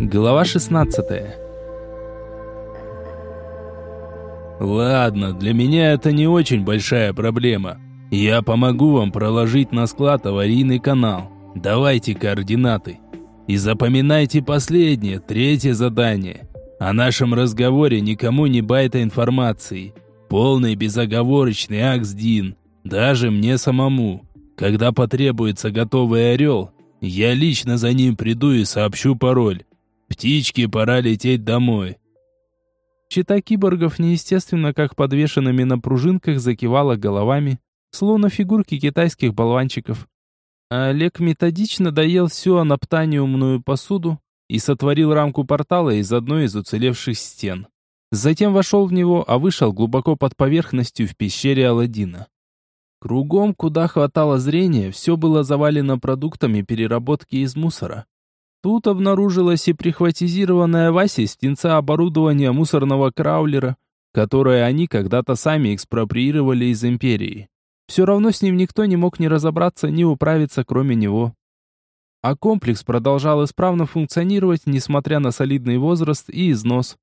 Глава 16 Ладно, для меня это не очень большая проблема. Я помогу вам проложить на склад аварийный канал. Давайте координаты. И запоминайте последнее, третье задание. О нашем разговоре никому не байта информации. Полный безоговорочный акс-дин. Даже мне самому. Когда потребуется готовый орел, я лично за ним приду и сообщу пароль. Птички, пора лететь домой. Чита киборгов неестественно, как подвешенными на пружинках, закивала головами, словно фигурки китайских болванчиков. Олег методично доел всю анаптаниумную посуду и сотворил рамку портала из одной из уцелевших стен. Затем вошел в него, а вышел глубоко под поверхностью в пещере Аладдина. Кругом, куда хватало зрения, все было завалено продуктами переработки из мусора. Тут обнаружилось и прихватизированное Васей стенца оборудования мусорного краулера, которое они когда-то сами экспроприировали из империи. Все равно с ним никто не мог ни разобраться, ни управиться, кроме него. А комплекс продолжал исправно функционировать, несмотря на солидный возраст и износ.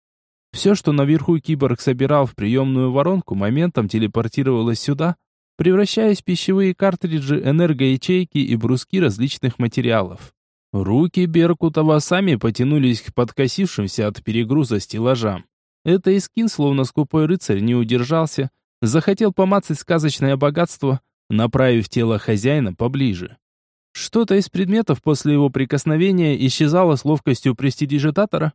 Все, что наверху киборг собирал в приемную воронку, моментом телепортировалось сюда, превращаясь в пищевые картриджи, энергоячейки и бруски различных материалов. Руки Беркутова сами потянулись к подкосившимся от перегруза стеллажам. Это Искин, словно скупой рыцарь, не удержался, захотел помацать сказочное богатство, направив тело хозяина поближе. Что-то из предметов после его прикосновения исчезало с ловкостью престидижитатора.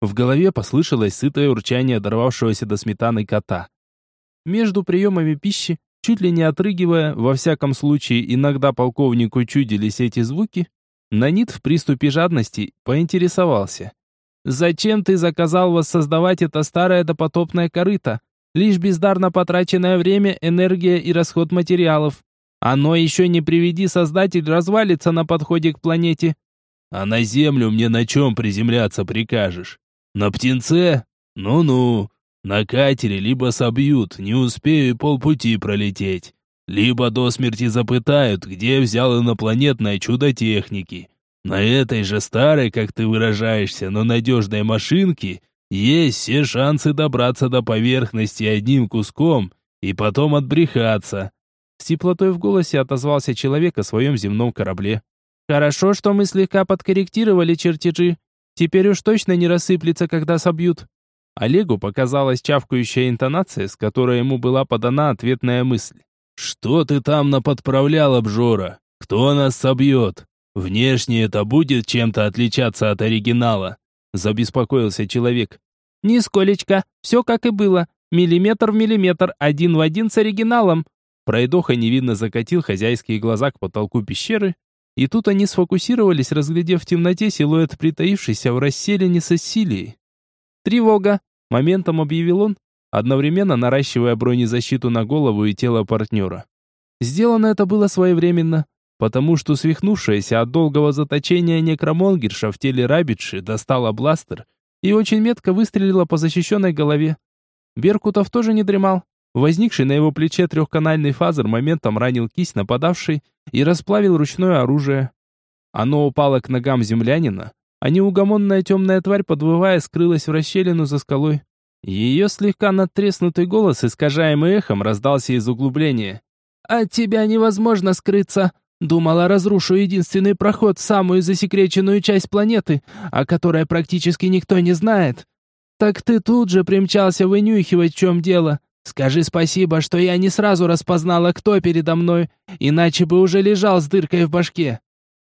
В голове послышалось сытое урчание дорвавшегося до сметаны кота. Между приемами пищи Чуть ли не отрыгивая, во всяком случае, иногда полковнику чудились эти звуки, Нанит в приступе жадности поинтересовался. «Зачем ты заказал воссоздавать это старое допотопное корыто? Лишь бездарно потраченное время, энергия и расход материалов. Оно еще не приведи создатель развалится на подходе к планете». «А на Землю мне на чем приземляться прикажешь? На птенце? Ну-ну, на катере либо собьют, не успею полпути пролететь, либо до смерти запытают, где взял инопланетное чудо техники. На этой же старой, как ты выражаешься, но надежной машинке есть все шансы добраться до поверхности одним куском и потом отбрехаться. С теплотой в голосе отозвался человек о своем земном корабле. «Хорошо, что мы слегка подкорректировали чертежи. Теперь уж точно не рассыплется, когда собьют. Олегу показалась чавкающая интонация, с которой ему была подана ответная мысль. «Что ты там наподправлял, обжора? Кто нас собьет? Внешне это будет чем-то отличаться от оригинала?» Забеспокоился человек. «Нисколечко, все как и было. Миллиметр в миллиметр, один в один с оригиналом». Пройдоха невидно закатил хозяйские глаза к потолку пещеры, и тут они сфокусировались, разглядев в темноте силуэт притаившийся в расселине Сесилии. «Тревога!» – моментом объявил он, одновременно наращивая бронезащиту на голову и тело партнера. Сделано это было своевременно, потому что свихнувшаяся от долгого заточения некромонгерша в теле Рабитши достала бластер и очень метко выстрелила по защищенной голове. Беркутов тоже не дремал. Возникший на его плече трехканальный фазер моментом ранил кисть нападавшей и расплавил ручное оружие. Оно упало к ногам землянина, а неугомонная темная тварь, подвывая, скрылась в расщелину за скалой. Ее слегка надтреснутый голос, искажаемый эхом, раздался из углубления. «От тебя невозможно скрыться!» Думала, разрушу единственный проход в самую засекреченную часть планеты, о которой практически никто не знает. Так ты тут же примчался вынюхивать, в чем дело. Скажи спасибо, что я не сразу распознала, кто передо мной, иначе бы уже лежал с дыркой в башке.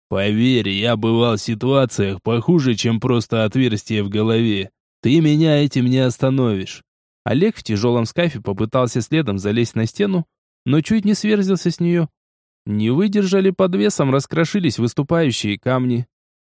Поверь, я бывал в ситуациях похуже, чем просто отверстие в голове. Ты меня этим не остановишь. Олег в тяжелом скафе попытался следом залезть на стену, но чуть не сверзился с нее. Не выдержали под весом, раскрошились выступающие камни.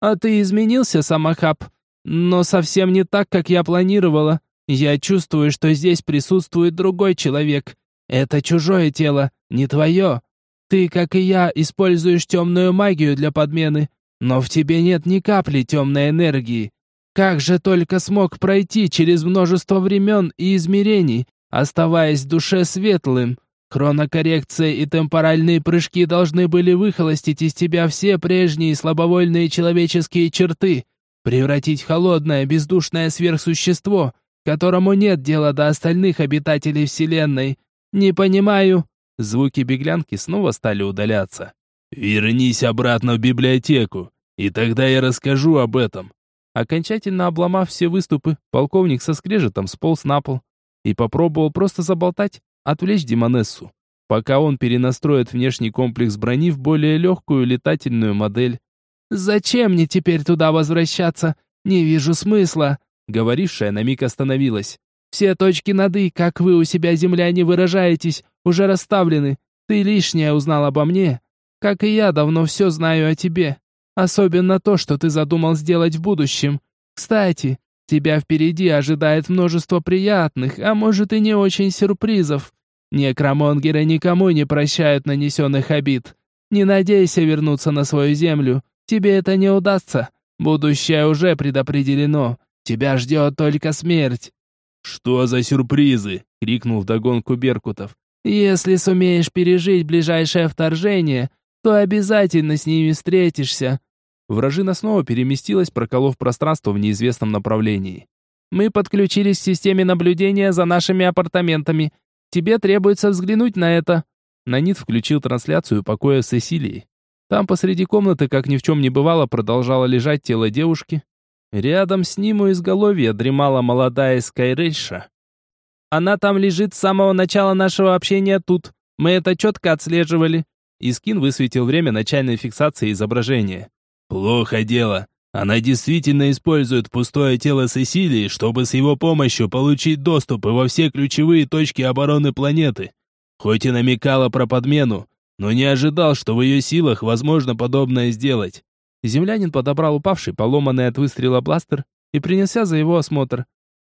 «А ты изменился, Самахаб, но совсем не так, как я планировала. Я чувствую, что здесь присутствует другой человек. Это чужое тело, не твое. Ты, как и я, используешь темную магию для подмены, но в тебе нет ни капли темной энергии. Как же только смог пройти через множество времен и измерений, оставаясь в душе светлым? Хронокоррекция и темпоральные прыжки должны были выхолостить из тебя все прежние слабовольные человеческие черты. Превратить в холодное, бездушное сверхсущество, которому нет дела до остальных обитателей Вселенной. Не понимаю». Звуки беглянки снова стали удаляться. «Вернись обратно в библиотеку, и тогда я расскажу об этом». Окончательно обломав все выступы, полковник со скрежетом сполз на пол и попробовал просто заболтать, отвлечь Демонессу, пока он перенастроит внешний комплекс брони в более легкую летательную модель. «Зачем мне теперь туда возвращаться? Не вижу смысла!» Говорившая на миг остановилась. «Все точки над «и», как вы у себя, земляне, выражаетесь, уже расставлены. Ты лишнее узнал обо мне, как и я давно все знаю о тебе. Особенно то, что ты задумал сделать в будущем. Кстати, тебя впереди ожидает множество приятных, а может и не очень сюрпризов. Некромонгеры никому не прощают нанесенных обид. Не надейся вернуться на свою землю. Тебе это не удастся. Будущее уже предопределено. Тебя ждет только смерть». «Что за сюрпризы?» — крикнул вдогонку Беркутов. «Если сумеешь пережить ближайшее вторжение, то обязательно с ними встретишься». Вражина снова переместилась, проколов пространство в неизвестном направлении. «Мы подключились к системе наблюдения за нашими апартаментами. Тебе требуется взглянуть на это». Нанит включил трансляцию покоя Сесилии. Там посреди комнаты, как ни в чем не бывало, продолжало лежать тело девушки. Рядом с ним у изголовья дремала молодая Скайрельша. «Она там лежит с самого начала нашего общения тут. Мы это четко отслеживали». Искин высветил время начальной фиксации изображения. «Плохо дело. Она действительно использует пустое тело Сесилии, чтобы с его помощью получить доступы во все ключевые точки обороны планеты. Хоть и намекала про подмену, но не ожидал, что в ее силах возможно подобное сделать. Землянин подобрал упавший, поломанный от выстрела бластер и принялся за его осмотр.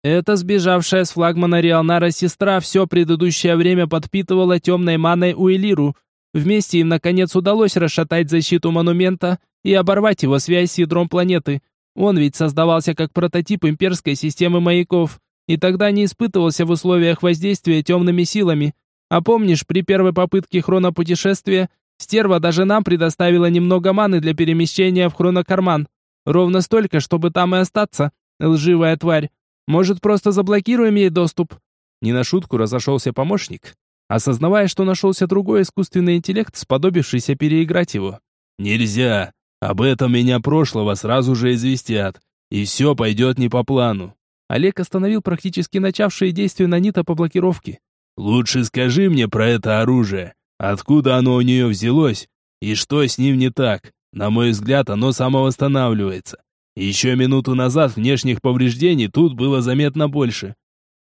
Эта сбежавшая с флагмана Риалнара сестра все предыдущее время подпитывала темной маной Уэлиру. Вместе им, наконец, удалось расшатать защиту монумента и оборвать его связь с ядром планеты. Он ведь создавался как прототип имперской системы маяков, и тогда не испытывался в условиях воздействия темными силами. А помнишь, при первой попытке хронопутешествия стерва даже нам предоставила немного маны для перемещения в хронокарман. Ровно столько, чтобы там и остаться. Лживая тварь. Может, просто заблокируем ей доступ?» Не на шутку разошелся помощник, осознавая, что нашелся другой искусственный интеллект, сподобившийся переиграть его. «Нельзя! Об этом меня прошлого сразу же известят, и все пойдет не по плану». Олег остановил практически начавшие действия Нанита по блокировке. Лучше скажи мне про это оружие. Откуда оно у нее взялось? И что с ним не так? На мой взгляд, оно самовосстанавливается. Еще минуту назад внешних повреждений тут было заметно больше.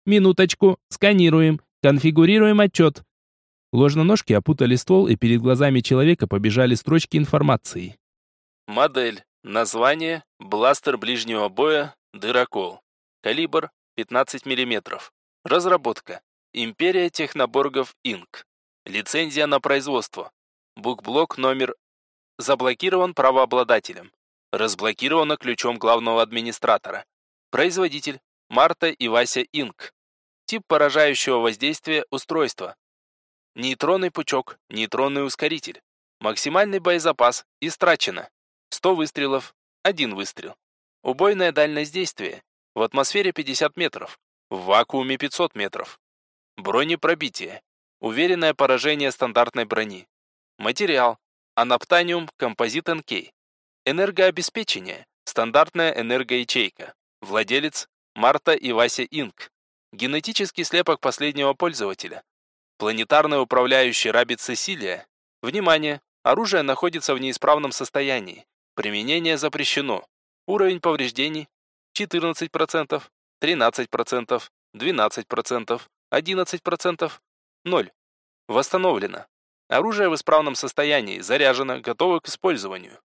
Минуточку, сканируем, конфигурируем отчет. Ложноножки опутали ствол, и перед глазами человека побежали строчки информации. Модель. Название. Бластер ближнего боя. Дырокол. Калибр 15 мм. Разработка. Империя Техноборгов Инк. Лицензия на производство. Букблок номер заблокирован правообладателем. Разблокировано ключом главного администратора. Производитель Марта и Вася Инк. Тип поражающего воздействия устройства. Нейтронный пучок, нейтронный ускоритель. Максимальный боезапас истрачено. 100 выстрелов, 1 выстрел. Убойная дальность действия. В атмосфере 50 метров. В вакууме 500 метров. Бронепробитие. Уверенное поражение стандартной брони. Материал. Анаптаниум композит НК. Энергообеспечение. Стандартная энергоячейка. Владелец. Марта и Вася Инк. Генетический слепок последнего пользователя. Планетарный управляющий рабит Сесилия. Внимание! Оружие находится в неисправном состоянии. Применение запрещено. Уровень повреждений 14%, 13%, 12%, 11%, 0. Восстановлено. Оружие в исправном состоянии, заряжено, готово к использованию.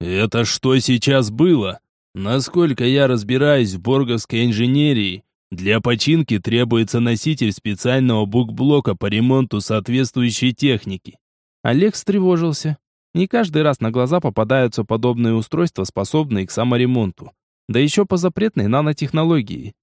Это что сейчас было? Насколько я разбираюсь в борговской инженерии, для починки требуется носитель специального букблока по ремонту соответствующей техники. Олег встревожился. Не каждый раз на глаза попадаются подобные устройства, способные к саморемонту. Да еще по запретной нанотехнологии.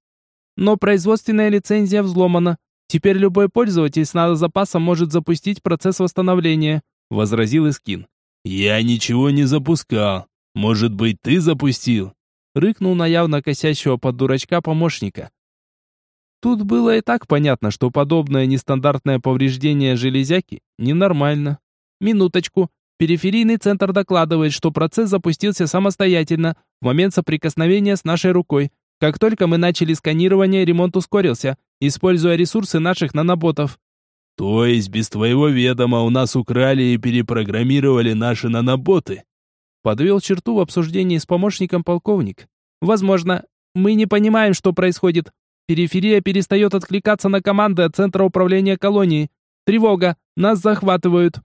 Но производственная лицензия взломана. Теперь любой пользователь с нанозапасом может запустить процесс восстановления, возразил Искин. Я ничего не запускал. Может быть, ты запустил? рыкнул на явно косящего под дурачка помощника. Тут было и так понятно, что подобное нестандартное повреждение железяки ненормально. Минуточку. Периферийный центр докладывает, что процесс запустился самостоятельно в момент соприкосновения с нашей рукой. Как только мы начали сканирование, ремонт ускорился, используя ресурсы наших наноботов. То есть без твоего ведома у нас украли и перепрограммировали наши наноботы? Подвел черту в обсуждении с помощником полковник. Возможно, мы не понимаем, что происходит. Периферия перестает откликаться на команды от центра управления колонией. Тревога, нас захватывают.